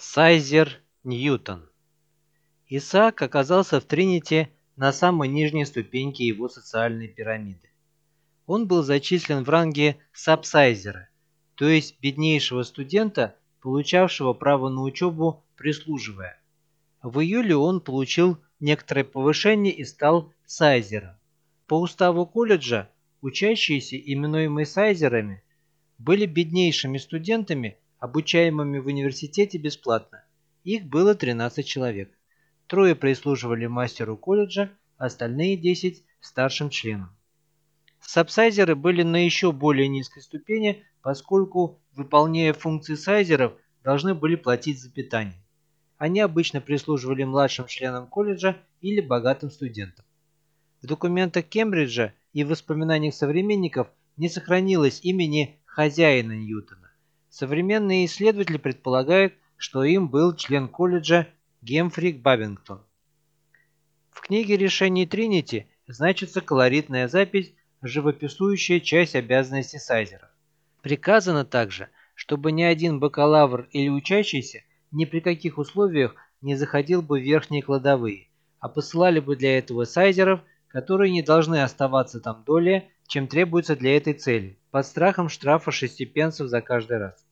Сайзер Ньютон Исаак оказался в Тринити на самой нижней ступеньке его социальной пирамиды. Он был зачислен в ранге сабсайзера, то есть беднейшего студента, получавшего право на учебу прислуживая. В июле он получил некоторое повышение и стал сайзером. По уставу колледжа учащиеся, именуемые сайзерами, были беднейшими студентами, обучаемыми в университете бесплатно. Их было 13 человек. Трое прислуживали мастеру колледжа, остальные 10 – старшим членам. Сабсайзеры были на еще более низкой ступени, поскольку, выполняя функции сайзеров, должны были платить за питание. Они обычно прислуживали младшим членам колледжа или богатым студентам. В документах Кембриджа и в воспоминаниях современников не сохранилось имени хозяина Ньютона. Современные исследователи предполагают, что им был член колледжа Гемфрик Бабингтон. В книге решений Тринити значится колоритная запись, живописующая часть обязанностей сайзеров. Приказано также, чтобы ни один бакалавр или учащийся ни при каких условиях не заходил бы в верхние кладовые, а посылали бы для этого сайзеров, которые не должны оставаться там долее, чем требуется для этой цели, под страхом штрафа 6 пенсов за каждый раз.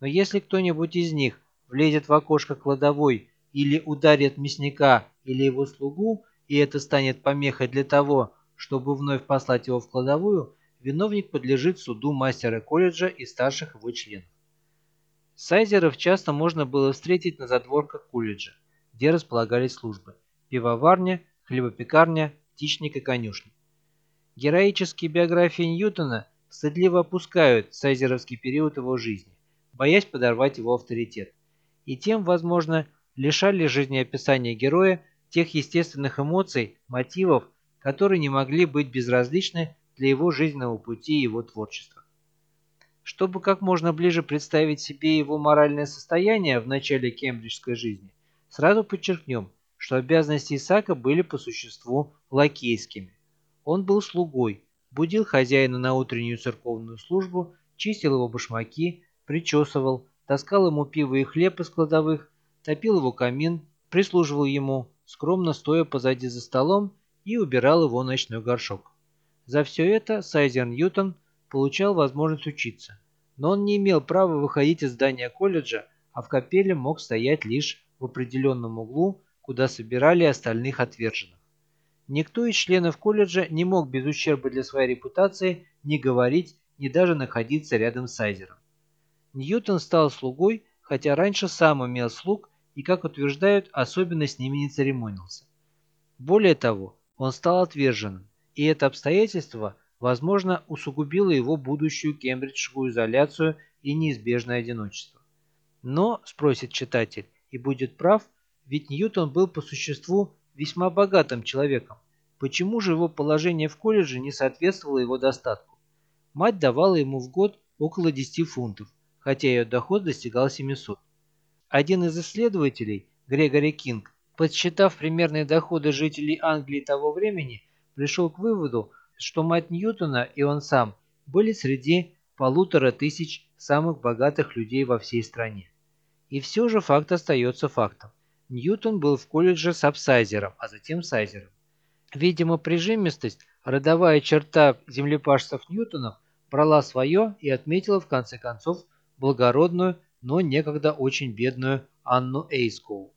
Но если кто-нибудь из них влезет в окошко кладовой или ударит мясника или его слугу, и это станет помехой для того, чтобы вновь послать его в кладовую, виновник подлежит суду мастера колледжа и старших его членов. Сайзеров часто можно было встретить на задворках колледжа, где располагались службы – пивоварня, хлебопекарня, птичник и конюшня. Героические биографии Ньютона стыдливо опускают сайзеровский период его жизни боясь подорвать его авторитет. И тем, возможно, лишали жизнеописания героя тех естественных эмоций, мотивов, которые не могли быть безразличны для его жизненного пути и его творчества. Чтобы как можно ближе представить себе его моральное состояние в начале кембриджской жизни, сразу подчеркнем, что обязанности Исаака были по существу лакейскими. Он был слугой, будил хозяина на утреннюю церковную службу, чистил его башмаки, причесывал, таскал ему пиво и хлеб из кладовых, топил его камин, прислуживал ему, скромно стоя позади за столом и убирал его ночной горшок. За все это Сайзер Ньютон получал возможность учиться, но он не имел права выходить из здания колледжа, а в капелле мог стоять лишь в определенном углу, куда собирали остальных отверженных. Никто из членов колледжа не мог без ущерба для своей репутации ни говорить, ни даже находиться рядом с Сайзером. Ньютон стал слугой, хотя раньше сам имел слуг и, как утверждают, особенно с ними не церемонился. Более того, он стал отверженным, и это обстоятельство, возможно, усугубило его будущую кембриджскую изоляцию и неизбежное одиночество. Но, спросит читатель, и будет прав, ведь Ньютон был по существу весьма богатым человеком. Почему же его положение в колледже не соответствовало его достатку? Мать давала ему в год около 10 фунтов, хотя ее доход достигал 700. Один из исследователей, Грегори Кинг, подсчитав примерные доходы жителей Англии того времени, пришел к выводу, что мать Ньютона и он сам были среди полутора тысяч самых богатых людей во всей стране. И все же факт остается фактом. Ньютон был в колледже сабсайзером, а затем сайзером. Видимо, прижимистость, родовая черта землепашцев Ньютонов брала свое и отметила в конце концов благородную, но некогда очень бедную Анну Эйскоу.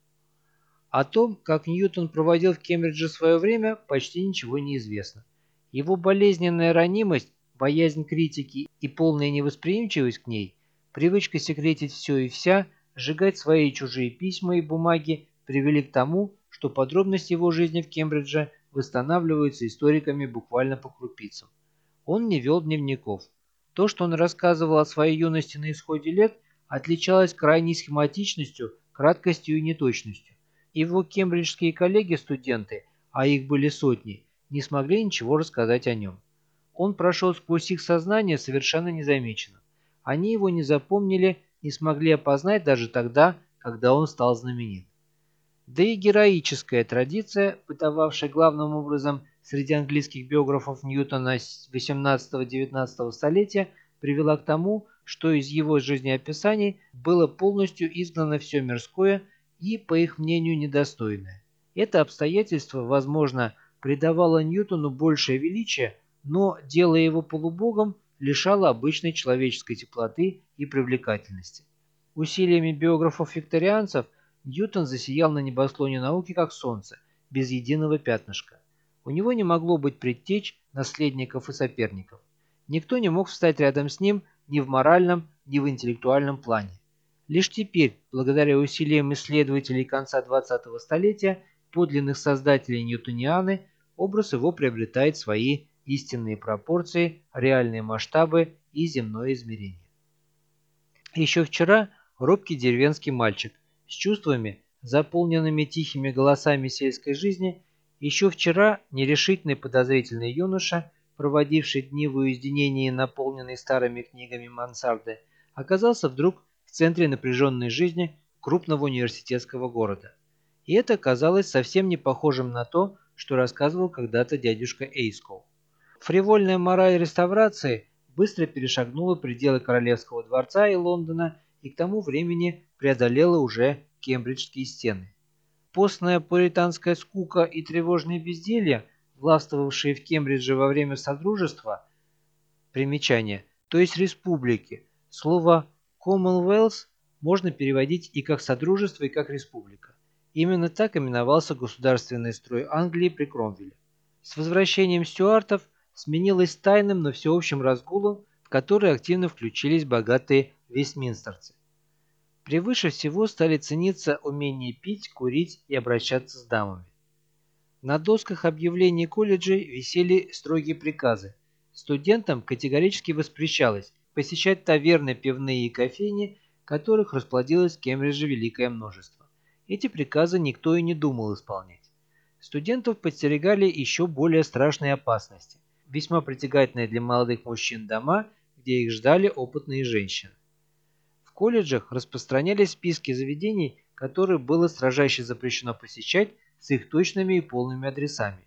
О том, как Ньютон проводил в Кембридже свое время, почти ничего не известно. Его болезненная ранимость, боязнь критики и полная невосприимчивость к ней, привычка секретить все и вся, сжигать свои и чужие письма и бумаги привели к тому, что подробности его жизни в Кембридже восстанавливаются историками буквально по крупицам. Он не вел дневников. То, что он рассказывал о своей юности на исходе лет, отличалось крайней схематичностью, краткостью и неточностью. Его кембриджские коллеги-студенты, а их были сотни, не смогли ничего рассказать о нем. Он прошел сквозь их сознание совершенно незамеченным. Они его не запомнили, не смогли опознать даже тогда, когда он стал знаменит. Да и героическая традиция, бытовавшая главным образом среди английских биографов Ньютона 18-19 столетия привела к тому, что из его жизнеописаний было полностью изгнано все мирское и, по их мнению, недостойное. Это обстоятельство, возможно, придавало Ньютону большее величие, но, делая его полубогом, лишало обычной человеческой теплоты и привлекательности. Усилиями биографов-викторианцев Ньютон засиял на небосклоне науки как солнце, без единого пятнышка. У него не могло быть предтеч, наследников и соперников. Никто не мог встать рядом с ним ни в моральном, ни в интеллектуальном плане. Лишь теперь, благодаря усилиям исследователей конца 20-го столетия, подлинных создателей Ньютонианы, образ его приобретает свои истинные пропорции, реальные масштабы и земное измерение. Еще вчера робкий деревенский мальчик с чувствами, заполненными тихими голосами сельской жизни, еще вчера нерешительный подозрительный юноша, проводивший дни в уединении, наполненной старыми книгами мансарды, оказался вдруг в центре напряженной жизни крупного университетского города. И это казалось совсем не похожим на то, что рассказывал когда-то дядюшка Эйскоу. Фривольная мораль реставрации быстро перешагнула пределы Королевского дворца и Лондона и к тому времени преодолела уже кембриджские стены. Постная пуританская скука и тревожное безделье, властвовавшие в Кембридже во время Содружества, примечание, то есть республики, слово Commonwealth можно переводить и как Содружество, и как Республика. Именно так именовался государственный строй Англии при Кромвеле. С возвращением стюартов сменилось тайным, но всеобщим разгулом, в который активно включились богатые вестминстерцы. Превыше всего стали цениться умение пить, курить и обращаться с дамами. На досках объявлений колледжей висели строгие приказы. Студентам категорически воспрещалось посещать таверны, пивные и кофейни, которых расплодилось в Кембридже великое множество. Эти приказы никто и не думал исполнять. Студентов подстерегали еще более страшные опасности весьма притягательные для молодых мужчин дома, где их ждали опытные женщины. Колледжах распространялись списки заведений, которые было строжайше запрещено посещать с их точными и полными адресами.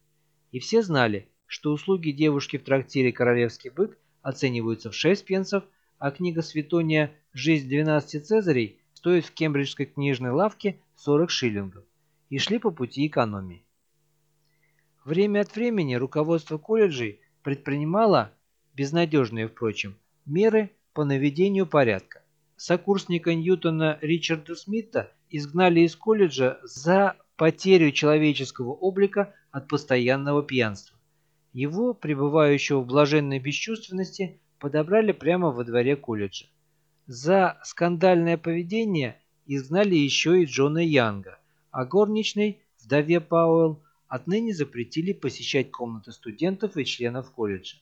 И все знали, что услуги девушки в трактире «Королевский бык» оцениваются в 6 пенсов, а книга Светония «Жизнь 12 Цезарей» стоит в кембриджской книжной лавке 40 шиллингов. И шли по пути экономии. Время от времени руководство колледжей предпринимала, безнадежные, впрочем, меры по наведению порядка. Сокурсника Ньютона Ричарда Смита изгнали из колледжа за потерю человеческого облика от постоянного пьянства. Его, пребывающего в блаженной бесчувственности, подобрали прямо во дворе колледжа. За скандальное поведение изгнали еще и Джона Янга, а горничной, вдове Пауэлл, отныне запретили посещать комнаты студентов и членов колледжа.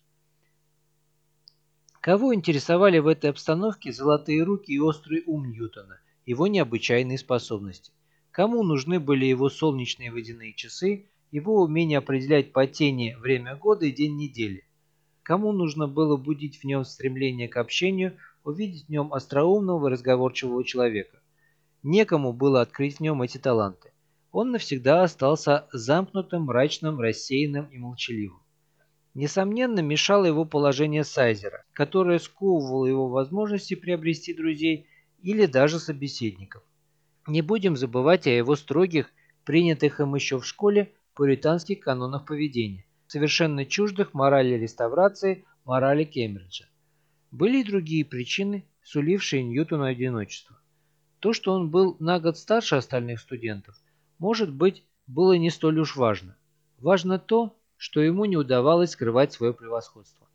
Кого интересовали в этой обстановке золотые руки и острый ум Ньютона, его необычайные способности? Кому нужны были его солнечные водяные часы, его умение определять по тени время года и день недели? Кому нужно было будить в нем стремление к общению, увидеть в нем остроумного и разговорчивого человека? Некому было открыть в нем эти таланты он навсегда остался замкнутым, мрачным, рассеянным и молчаливым. Несомненно, мешало его положение Сайзера, которое сковывало его возможности приобрести друзей или даже собеседников. Не будем забывать о его строгих, принятых им еще в школе, пуританских канонах поведения, совершенно чуждых морали реставрации, морали Кембриджа. Были и другие причины, сулившие Ньютону одиночество. То, что он был на год старше остальных студентов, может быть, было не столь уж важно. Важно то, что ему не удавалось скрывать свое превосходство.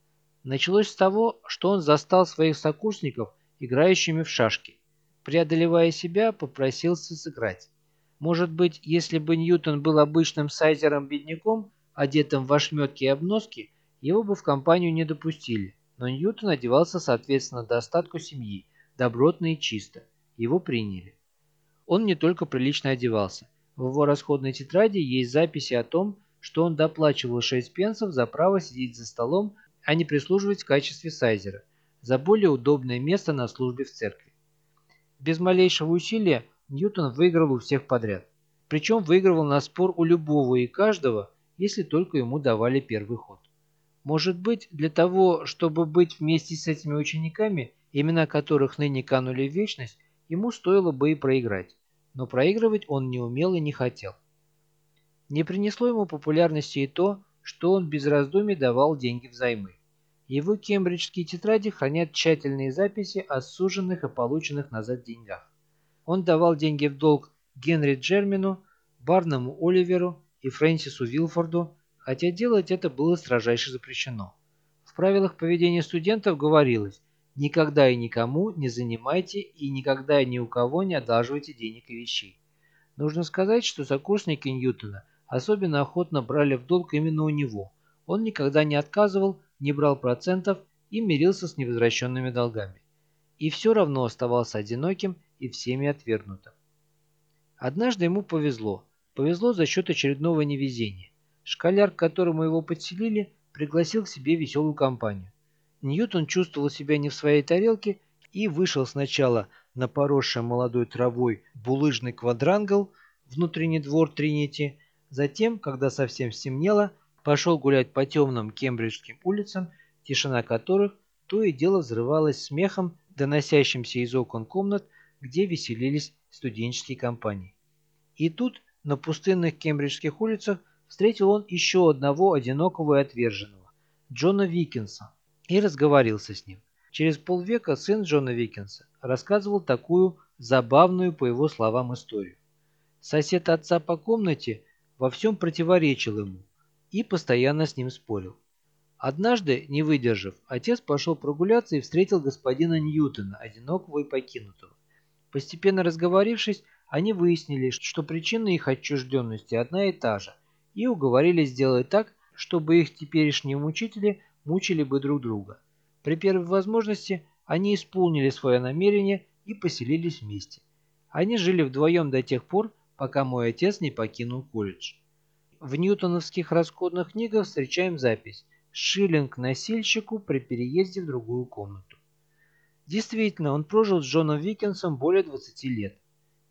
Началось с того, что он застал своих сокурсников играющими в шашки. Преодолевая себя, попросился сыграть. Может быть, если бы Ньютон был обычным сайзером-бедняком, одетым в ошметки и обноски, его бы в компанию не допустили. Но Ньютон одевался соответственно достатку семьи, добротно и чисто. Его приняли. Он не только прилично одевался, в его расходной тетради есть записи о том, что он доплачивал 6 пенсов за право сидеть за столом, а не прислуживать в качестве сайзера, за более удобное место на службе в церкви. Без малейшего усилия Ньютон выиграл у всех подряд. Причем выигрывал на спор у любого и каждого, если только ему давали первый ход. Может быть, для того, чтобы быть вместе с этими учениками, имена которых ныне канули в вечность, ему стоило бы и проиграть, но проигрывать он не умел и не хотел. Не принесло ему популярности и то, что он без раздумий давал деньги взаймы. Его кембриджские тетради хранят тщательные записи о суженных и полученных назад деньгах. Он давал деньги в долг Генри Джермину, Барному Оливеру и Фрэнсису Вилфорду, хотя делать это было строжайше запрещено. В правилах поведения студентов говорилось «никогда и никому не занимайте и никогда и ни у кого не одалживайте денег и вещей». Нужно сказать, что сокурсники Ньютона особенно охотно брали в долг именно у него. Он никогда не отказывал, не брал процентов и мирился с невозвращенными долгами. И все равно оставался одиноким и всеми отвергнутым. Однажды ему повезло. Повезло за счет очередного невезения. Школяр, к которому его подселили, пригласил к себе веселую компанию. Ньютон чувствовал себя не в своей тарелке и вышел сначала на поросший молодой травой булыжный квадрангл, внутренний двор Тринити, Затем, когда совсем стемнело, пошел гулять по темным кембриджским улицам, тишина которых то и дело взрывалась смехом, доносящимся из окон комнат, где веселились студенческие компании. И тут, на пустынных кембриджских улицах, встретил он еще одного одинокого и отверженного, Джона Викинса, и разговорился с ним. Через полвека сын Джона Викинса рассказывал такую забавную, по его словам, историю. Сосед отца по комнате во всем противоречил ему и постоянно с ним спорил. Однажды, не выдержав, отец пошел прогуляться и встретил господина Ньютона, одинокого и покинутого. Постепенно разговорившись, они выяснили, что причина их отчужденности одна и та же, и уговорили сделать так, чтобы их теперешние мучители мучили бы друг друга. При первой возможности они исполнили свое намерение и поселились вместе. Они жили вдвоем до тех пор, пока мой отец не покинул колледж. В ньютоновских расходных книгах встречаем запись «Шиллинг носильщику при переезде в другую комнату». Действительно, он прожил с Джоном Викинсом более 20 лет.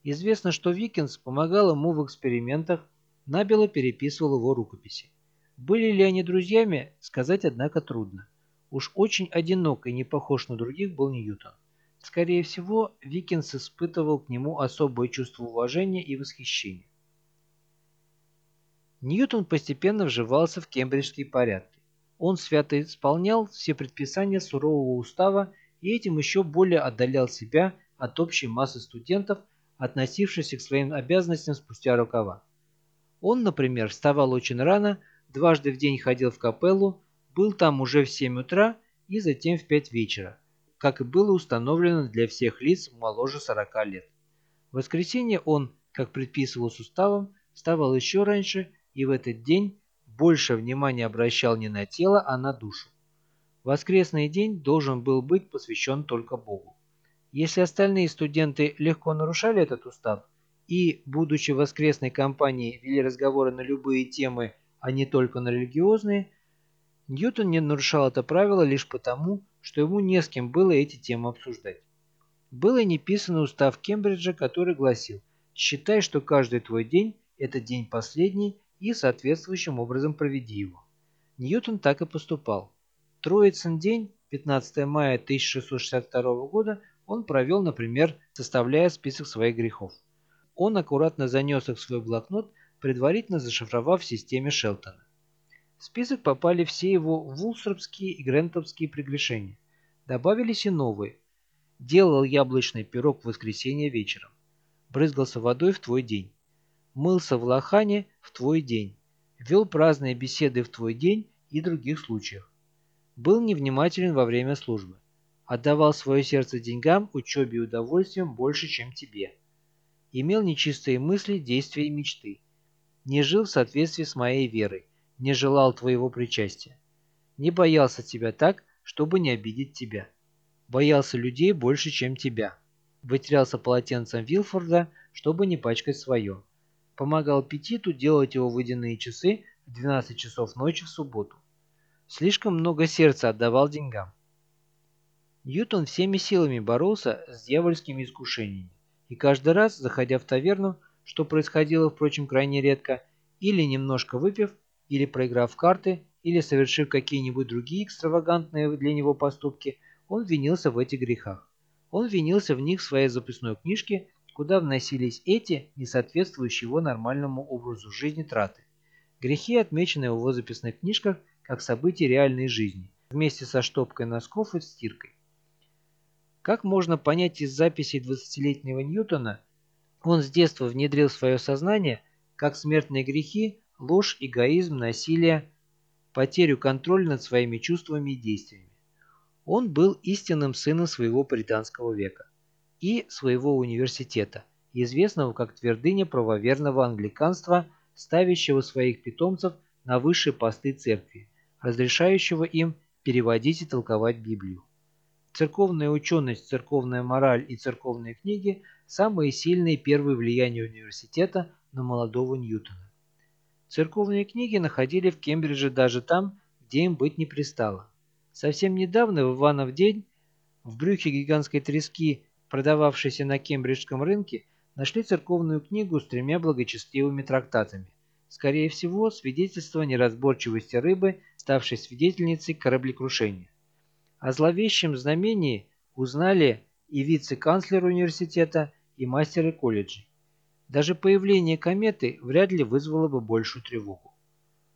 Известно, что Викинс помогал ему в экспериментах, набело переписывал его рукописи. Были ли они друзьями, сказать, однако, трудно. Уж очень одинок и не похож на других был Ньютон. Скорее всего, Викинс испытывал к нему особое чувство уважения и восхищения. Ньютон постепенно вживался в кембриджские порядки. Он свято исполнял все предписания сурового устава и этим еще более отдалял себя от общей массы студентов, относившихся к своим обязанностям спустя рукава. Он, например, вставал очень рано, дважды в день ходил в капеллу, был там уже в 7 утра и затем в 5 вечера, как и было установлено для всех лиц моложе 40 лет. В воскресенье он, как предписывал уставом, вставал еще раньше и в этот день больше внимания обращал не на тело, а на душу. Воскресный день должен был быть посвящен только Богу. Если остальные студенты легко нарушали этот устав и, будучи в воскресной компании, вели разговоры на любые темы, а не только на религиозные, Ньютон не нарушал это правило лишь потому, что ему не с кем было эти темы обсуждать. Был и неписанный устав Кембриджа, который гласил «Считай, что каждый твой день – это день последний и соответствующим образом проведи его». Ньютон так и поступал. Троицын день, 15 мая 1662 года, он провел, например, составляя список своих грехов. Он аккуратно занес их в свой блокнот, предварительно зашифровав в системе Шелтона. В список попали все его вулсропские и грентовские прегрешения. Добавились и новые. Делал яблочный пирог в воскресенье вечером. Брызгался водой в твой день. Мылся в лохане в твой день. Вел праздные беседы в твой день и других случаях. Был невнимателен во время службы. Отдавал свое сердце деньгам, учебе и удовольствиям больше, чем тебе. Имел нечистые мысли, действия и мечты. Не жил в соответствии с моей верой не желал твоего причастия. Не боялся тебя так, чтобы не обидеть тебя. Боялся людей больше, чем тебя. Вытерялся полотенцем Вилфорда, чтобы не пачкать свое. Помогал Петиту делать его выеденные часы в 12 часов ночи в субботу. Слишком много сердца отдавал деньгам. Ньютон всеми силами боролся с дьявольскими искушениями, и каждый раз, заходя в таверну, что происходило, впрочем, крайне редко, или немножко выпив, или проиграв карты, или совершив какие-нибудь другие экстравагантные для него поступки, он винился в этих грехах. Он винился в них в своей записной книжке, куда вносились эти, не соответствующие его нормальному образу жизни траты. Грехи отмечены в его записных книжках как события реальной жизни, вместе со штопкой носков и стиркой. Как можно понять из записей 20-летнего Ньютона, он с детства внедрил в свое сознание как смертные грехи, ложь, эгоизм, насилие, потерю контроля над своими чувствами и действиями. Он был истинным сыном своего британского века и своего университета, известного как твердыня правоверного англиканства, ставящего своих питомцев на высшие посты церкви, разрешающего им переводить и толковать Библию. Церковная ученость, церковная мораль и церковные книги – самые сильные первые влияния университета на молодого Ньютона. Церковные книги находили в Кембридже даже там, где им быть не пристало. Совсем недавно, в Иванов день, в брюхе гигантской трески, продававшейся на кембриджском рынке, нашли церковную книгу с тремя благочестивыми трактатами. Скорее всего, свидетельство неразборчивости рыбы, ставшей свидетельницей кораблекрушения. О зловещем знамении узнали и вице-канцлер университета, и мастеры колледжей. Даже появление кометы вряд ли вызвало бы большую тревогу.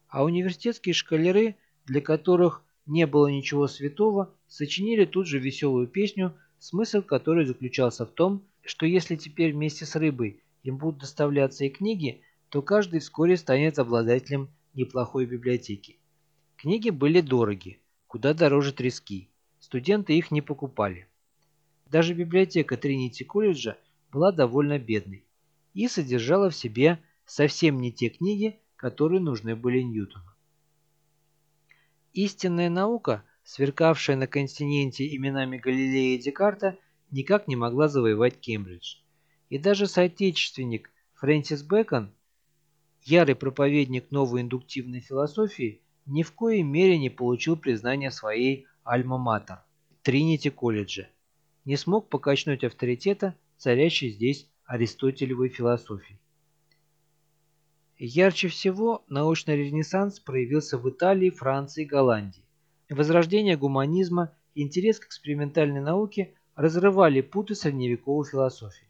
А университетские шкалеры, для которых не было ничего святого, сочинили тут же веселую песню, смысл которой заключался в том, что если теперь вместе с рыбой им будут доставляться и книги, то каждый вскоре станет обладателем неплохой библиотеки. Книги были дороги, куда дороже трески. Студенты их не покупали. Даже библиотека Тринити колледжа была довольно бедной и содержала в себе совсем не те книги, которые нужны были Ньютону. Истинная наука, сверкавшая на континенте именами Галилея и Декарта, никак не могла завоевать Кембридж. И даже соотечественник Фрэнсис Бэкон, ярый проповедник новой индуктивной философии, ни в коей мере не получил признания своей альма-матер – Тринити колледже, не смог покачнуть авторитета, царящей здесь аристотелевой философии. Ярче всего научный ренессанс проявился в Италии, Франции и Голландии. Возрождение гуманизма и интерес к экспериментальной науке разрывали путы средневековой философии.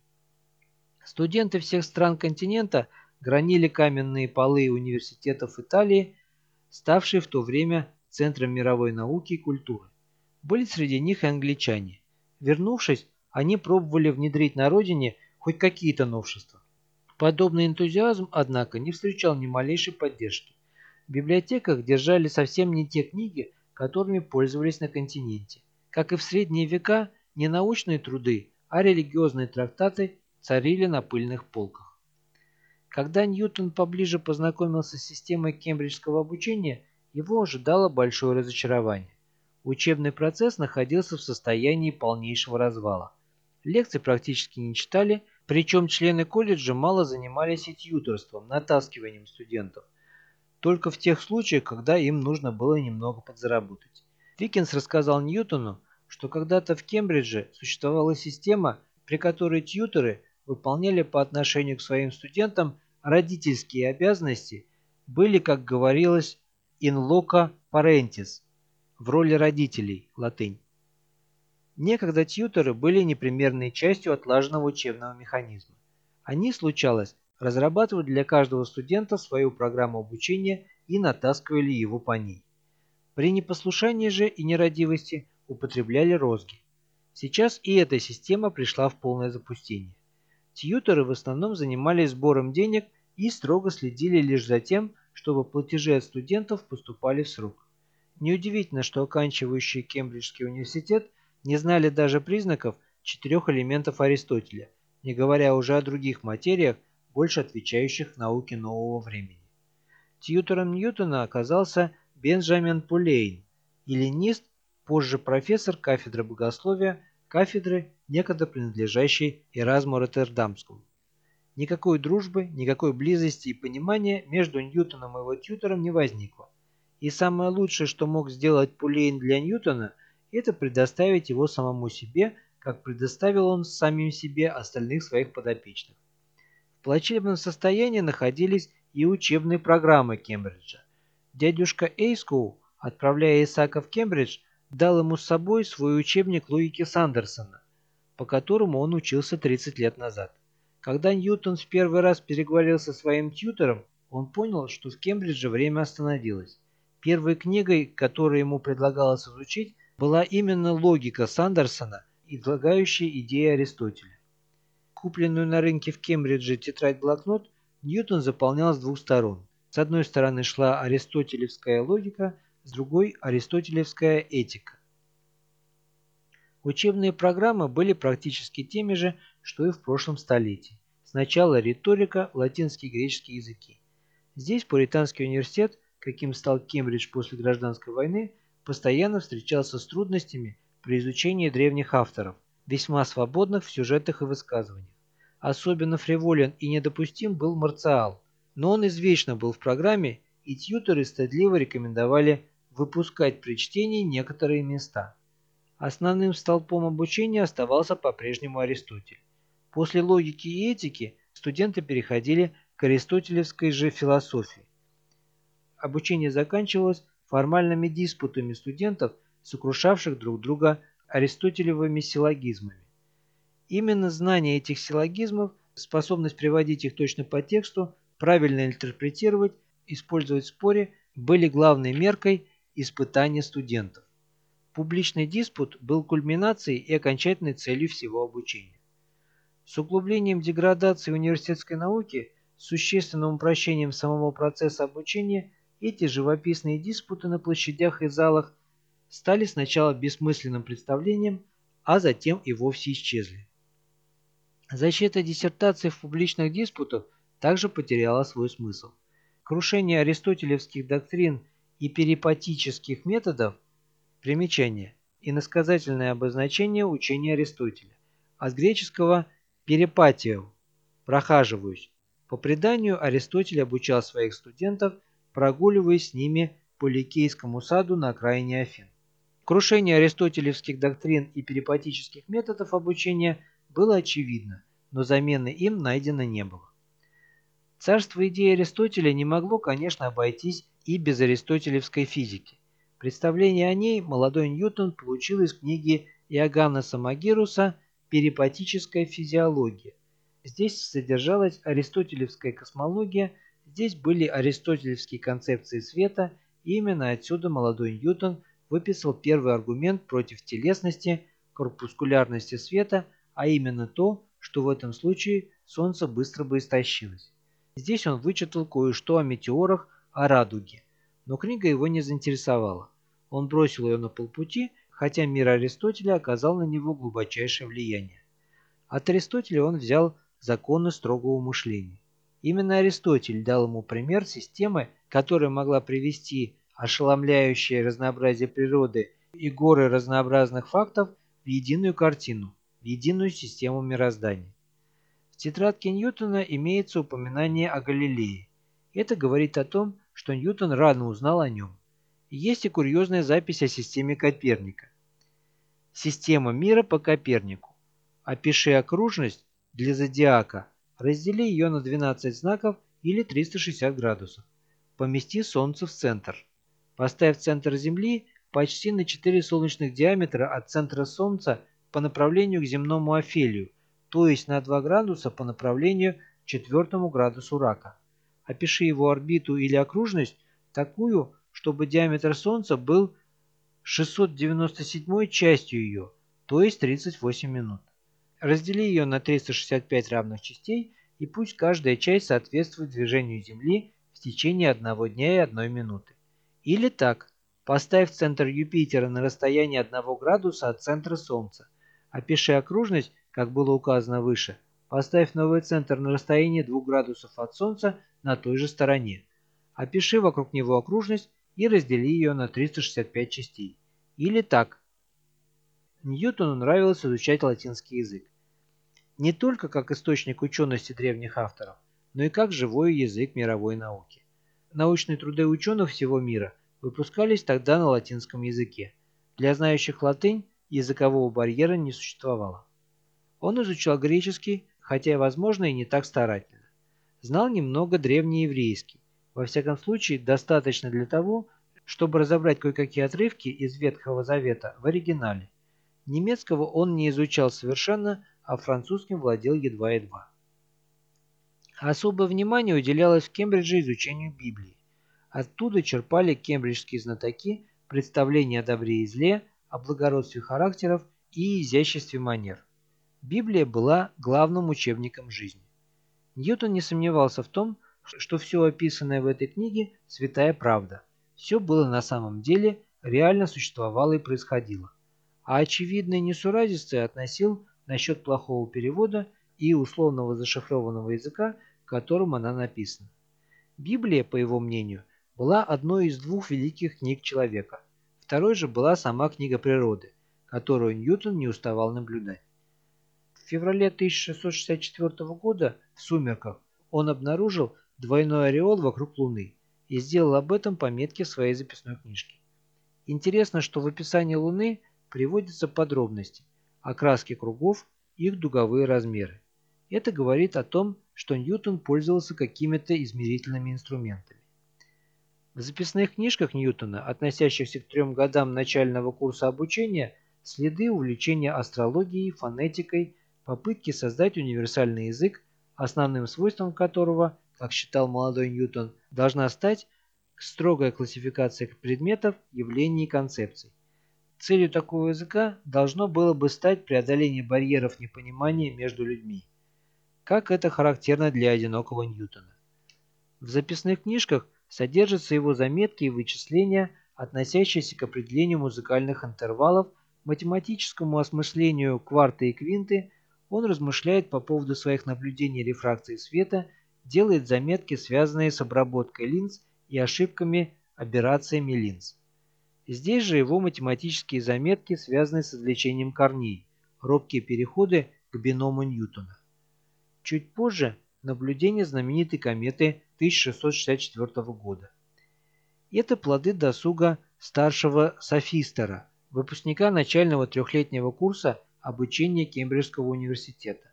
Студенты всех стран континента гранили каменные полы университетов Италии, ставшие в то время центром мировой науки и культуры. Были среди них и англичане. Вернувшись, они пробовали внедрить на родине хоть какие-то новшества. Подобный энтузиазм, однако, не встречал ни малейшей поддержки. В библиотеках держали совсем не те книги, которыми пользовались на континенте. Как и в средние века, не научные труды, а религиозные трактаты царили на пыльных полках. Когда Ньютон поближе познакомился с системой кембриджского обучения, его ожидало большое разочарование. Учебный процесс находился в состоянии полнейшего развала. Лекции практически не читали, причем члены колледжа мало занимались и тьюторством, натаскиванием студентов. Только в тех случаях, когда им нужно было немного подзаработать. Диккенс рассказал Ньютону, что когда-то в Кембридже существовала система, при которой тьюторы выполняли по отношению к своим студентам родительские обязанности, были, как говорилось, in loco parentis, в роли родителей, латынь. Некогда тьюторы были непримерной частью отлаженного учебного механизма. Они, случалось, разрабатывали для каждого студента свою программу обучения и натаскивали его по ней. При непослушании же и нерадивости употребляли розги. Сейчас и эта система пришла в полное запустение. Тьюторы в основном занимались сбором денег и строго следили лишь за тем, чтобы платежи от студентов поступали в срок. Неудивительно, что оканчивающие Кембриджский университет не знали даже признаков четырех элементов Аристотеля, не говоря уже о других материях, больше отвечающих науке нового времени. Тьютором Ньютона оказался Бенджамин Пулейн, эллинист, позже профессор кафедры богословия, кафедры, некогда принадлежащей Эразму Роттердамскому. Никакой дружбы, никакой близости и понимания между Ньютоном и его тьютором не возникло. И самое лучшее, что мог сделать Пулейн для Ньютона, это предоставить его самому себе, как предоставил он самим себе остальных своих подопечных. В плачевном состоянии находились и учебные программы Кембриджа. Дядюшка Эйскоу, отправляя Исаака в Кембридж, дал ему с собой свой учебник логики Сандерсона, по которому он учился 30 лет назад. Когда Ньютон в первый раз переговорил со своим тьютором, он понял, что в Кембридже время остановилось. Первой книгой, которую ему предлагалось изучить, была именно логика Сандерсона, излагающая идеи Аристотеля. Купленную на рынке в Кембридже тетрадь-блокнот Ньютон заполнял с двух сторон. С одной стороны шла аристотелевская логика, с другой – аристотелевская этика. Учебные программы были практически теми же, что и в прошлом столетии. Сначала риторика, латинский и греческий языки. Здесь Пуританский университет, каким стал Кембридж после гражданской войны, постоянно встречался с трудностями при изучении древних авторов, весьма свободных в сюжетах и высказываниях. Особенно фриволен и недопустим был Марциал, но он извечно был в программе, и тьюторы стыдливо рекомендовали выпускать при чтении некоторые места. Основным столпом обучения оставался по-прежнему Аристотель. После логики и этики студенты переходили к аристотелевской же философии. Обучение заканчивалось формальными диспутами студентов, сокрушавших друг друга аристотелевыми силлогизмами. Именно знание этих силлогизмов, способность приводить их точно по тексту, правильно интерпретировать, использовать в споре, были главной меркой испытания студентов. Публичный диспут был кульминацией и окончательной целью всего обучения. С углублением деградации университетской науки, существенным упрощением самого процесса обучения, эти живописные диспуты на площадях и залах стали сначала бессмысленным представлением, а затем и вовсе исчезли. Защита диссертации в публичных диспутах также потеряла свой смысл. Крушение аристотелевских доктрин и перипатических методов примечание иносказательное обозначение учения Аристотеля, от греческого «перипатию» – «прохаживаюсь». По преданию Аристотель обучал своих студентов, прогуливаясь с ними по Ликейскому саду на окраине Афин. Крушение аристотелевских доктрин и перипатических методов обучения было очевидно, но замены им найдено не было. Царство идеи Аристотеля не могло, конечно, обойтись и без аристотелевской физики. Представление о ней молодой Ньютон получил из книги Иоганна Самагируса «Перипатическая физиология». Здесь содержалась аристотелевская космология, здесь были аристотелевские концепции света, и именно отсюда молодой Ньютон выписал первый аргумент против телесности, корпускулярности света, а именно то, что в этом случае Солнце быстро бы истощилось. Здесь он вычитал кое-что о метеорах, о радуге, но книга его не заинтересовала. Он бросил ее на полпути, хотя мир Аристотеля оказал на него глубочайшее влияние. От Аристотеля он взял законы строгого мышления. Именно Аристотель дал ему пример системы, которая могла привести ошеломляющее разнообразие природы и горы разнообразных фактов в единую картину, в единую систему мироздания. В тетрадке Ньютона имеется упоминание о Галилее. Это говорит о том, что Ньютон рано узнал о нем. Есть и курьезная запись о системе Коперника. Система мира по Копернику. Опиши окружность для зодиака. Раздели ее на 12 знаков или 360 градусов. Помести Солнце в центр. Поставь центр Земли почти на 4 солнечных диаметра от центра Солнца по направлению к земному афелию, то есть на 2 градуса по направлению к 4 градусу рака. Опиши его орбиту или окружность такую, чтобы диаметр Солнца был 697 частью ее, то есть 38 минут. Раздели ее на 365 равных частей, и пусть каждая часть соответствует движению Земли в течение одного дня и одной минуты. Или так, поставь центр Юпитера на расстоянии 1 градуса от центра Солнца. Опиши окружность, как было указано выше. Поставь новый центр на расстоянии 2 градусов от Солнца на той же стороне. Опиши вокруг него окружность и раздели ее на 365 частей. Или так. Ньютону нравилось изучать латинский язык. Не только как источник учености древних авторов, но и как живой язык мировой науки. Научные труды ученых всего мира выпускались тогда на латинском языке. Для знающих латынь языкового барьера не существовало. Он изучал греческий, хотя, возможно, и не так старательно. Знал немного древнееврейский, во всяком случае, достаточно для того, чтобы разобрать кое-какие отрывки из Ветхого Завета в оригинале. Немецкого он не изучал совершенно, а французским владел едва-едва. Особое внимание уделялось в Кембридже изучению Библии. Оттуда черпали кембриджские знатоки представления о добре и зле, о благородстве характеров и изяществе манер. Библия была главным учебником жизни. Ньютон не сомневался в том, что все описанное в этой книге – святая правда. Все было на самом деле, реально существовало и происходило. А очевидные несуразицы относил насчет плохого перевода и условного зашифрованного языка, которым она написана. Библия, по его мнению, была одной из двух великих книг человека. Второй же была сама книга природы, которую Ньютон не уставал наблюдать. В феврале 1664 года в «Сумерках» он обнаружил двойной ореол вокруг Луны и сделал об этом пометки в своей записной книжке. Интересно, что в описании Луны приводятся подробности, окраски кругов, их дуговые размеры. Это говорит о том, что Ньютон пользовался какими-то измерительными инструментами. В записных книжках Ньютона, относящихся к трем годам начального курса обучения, следы увлечения астрологией, фонетикой, попытки создать универсальный язык, основным свойством которого, как считал молодой Ньютон, должна стать строгая классификация предметов, явлений и концепций. Целью такого языка должно было бы стать преодоление барьеров непонимания между людьми. Как это характерно для одинокого Ньютона. В записных книжках содержатся его заметки и вычисления, относящиеся к определению музыкальных интервалов, математическому осмыслению кварты и квинты, он размышляет по поводу своих наблюдений рефракции света, делает заметки, связанные с обработкой линз и ошибками аберрациями линз. Здесь же его математические заметки, связанные с извлечением корней, робкие переходы к биному Ньютона. Чуть позже наблюдение знаменитой кометы 1664 года. Это плоды досуга старшего софистера, выпускника начального трехлетнего курса обучения Кембриджского университета.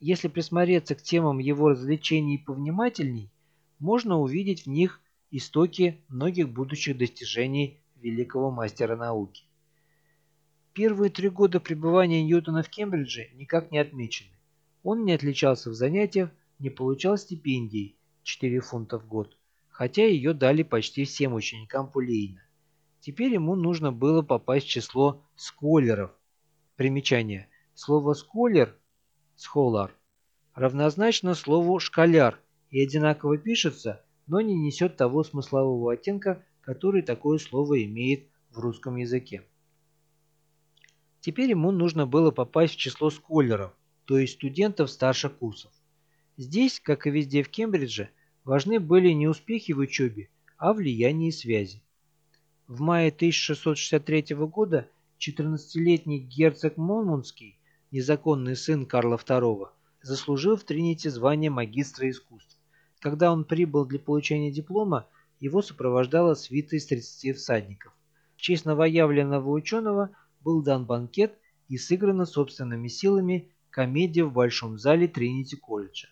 Если присмотреться к темам его развлечений повнимательней, можно увидеть в них истоки многих будущих достижений великого мастера науки. Первые три года пребывания Ньютона в Кембридже никак не отмечены. Он не отличался в занятиях, не получал стипендий 4 фунта в год, хотя ее дали почти всем ученикам Пулейна. Теперь ему нужно было попасть в число сколеров. Примечание. Слово «сколер» «scholar» равнозначно слову «школяр» и одинаково пишется, но не несет того смыслового оттенка, который такое слово имеет в русском языке. Теперь ему нужно было попасть в число сколеров, то есть студентов старших курсов. Здесь, как и везде в Кембридже, важны были не успехи в учебе, а влияние и связи. В мае 1663 года 14-летний герцог Монмунский, незаконный сын Карла II, заслужил в Тринити звание магистра искусств. Когда он прибыл для получения диплома, его сопровождала свита из 30 всадников. В честь новоявленного ученого был дан банкет и сыграна собственными силами комедия в Большом зале Тринити колледжа.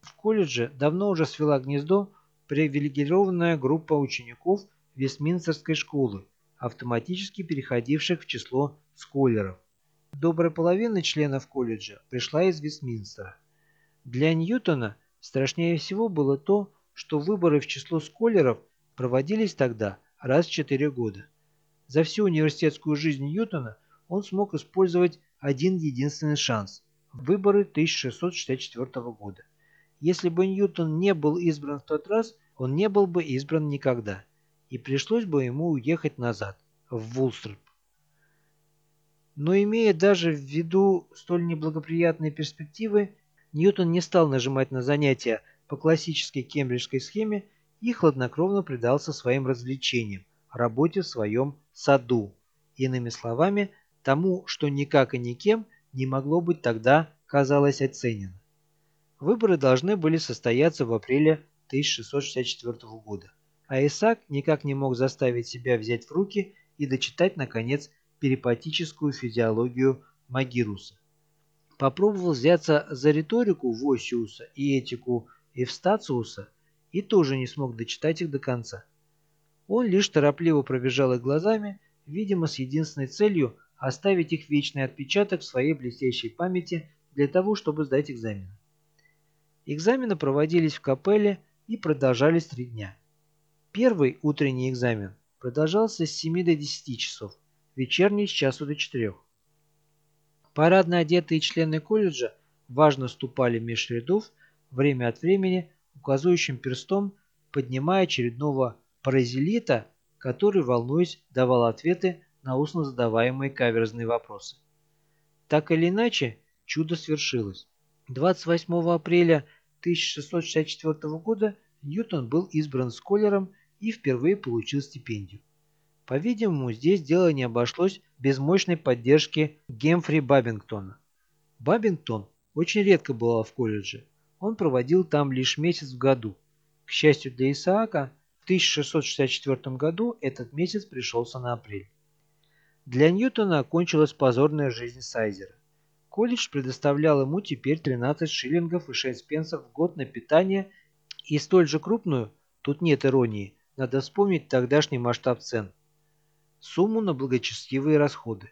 В колледже давно уже свела гнездо привилегированная группа учеников Вестминстерской школы, автоматически переходивших в число сколеров. Добрая половина членов колледжа пришла из Вестминстера. Для Ньютона страшнее всего было то, что выборы в число сколеров проводились тогда раз в 4 года. За всю университетскую жизнь Ньютона он смог использовать один единственный шанс – выборы 1664 года. Если бы Ньютон не был избран в тот раз, он не был бы избран никогда, и пришлось бы ему уехать назад, в Вулстерп. Но имея даже в виду столь неблагоприятные перспективы, Ньютон не стал нажимать на занятия по классической кембриджской схеме и хладнокровно предался своим развлечениям, работе в своем саду. Иными словами, тому, что никак и никем не могло быть тогда, казалось, оценено. Выборы должны были состояться в апреле 1664 года, а Исаак никак не мог заставить себя взять в руки и дочитать, наконец, перипатическую физиологию Магируса. Попробовал взяться за риторику Восиуса и этику Евстациуса и тоже не смог дочитать их до конца. Он лишь торопливо пробежал их глазами, видимо, с единственной целью оставить их вечный отпечаток в своей блестящей памяти для того, чтобы сдать экзамен. Экзамены проводились в капелле и продолжались три дня. Первый утренний экзамен продолжался с 7 до 10 часов, вечерний с часу до 4. Парадно одетые члены колледжа важно ступали меж рядов, время от времени указующим перстом поднимая очередного паразелита, который, волнуясь, давал ответы на устно задаваемые каверзные вопросы. Так или иначе, чудо свершилось. 28 апреля 1664 года Ньютон был избран сколером и впервые получил стипендию. По-видимому, здесь дело не обошлось без мощной поддержки Гемфри Бабингтона. Бабингтон очень редко бывал в колледже. Он проводил там лишь месяц в году. К счастью для Исаака, в 1664 году этот месяц пришелся на апрель. Для Ньютона окончилась позорная жизнь Сайзера. Колледж предоставлял ему теперь 13 шиллингов и 6 пенсов в год на питание и столь же крупную, тут нет иронии, надо вспомнить тогдашний масштаб цен, сумму на благочестивые расходы.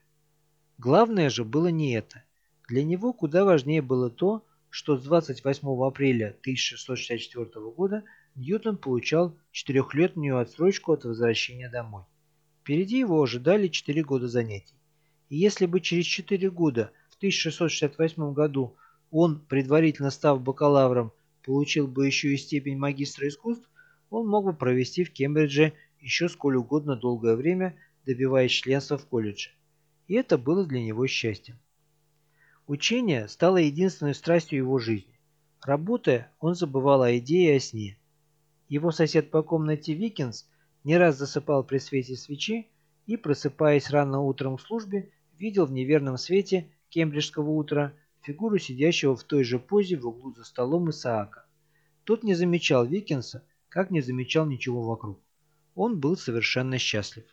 Главное же было не это. Для него куда важнее было то, что с 28 апреля 1664 года Ньютон получал четырехлетнюю отсрочку от возвращения домой. Впереди его ожидали 4 года занятий. И если бы через 4 года, в 1668 году, он, предварительно став бакалавром, получил бы еще и степень магистра искусств, он мог бы провести в Кембридже еще сколь угодно долгое время, добиваясь членства в колледже. И это было для него счастьем. Учение стало единственной страстью его жизни. Работая, он забывал о идее и о сне. Его сосед по комнате Викинс не раз засыпал при свете свечи и, просыпаясь рано утром в службе, видел в неверном свете кембриджского утра фигуру сидящего в той же позе в углу за столом Исаака. Тот не замечал Викинса, как не замечал ничего вокруг. Он был совершенно счастлив.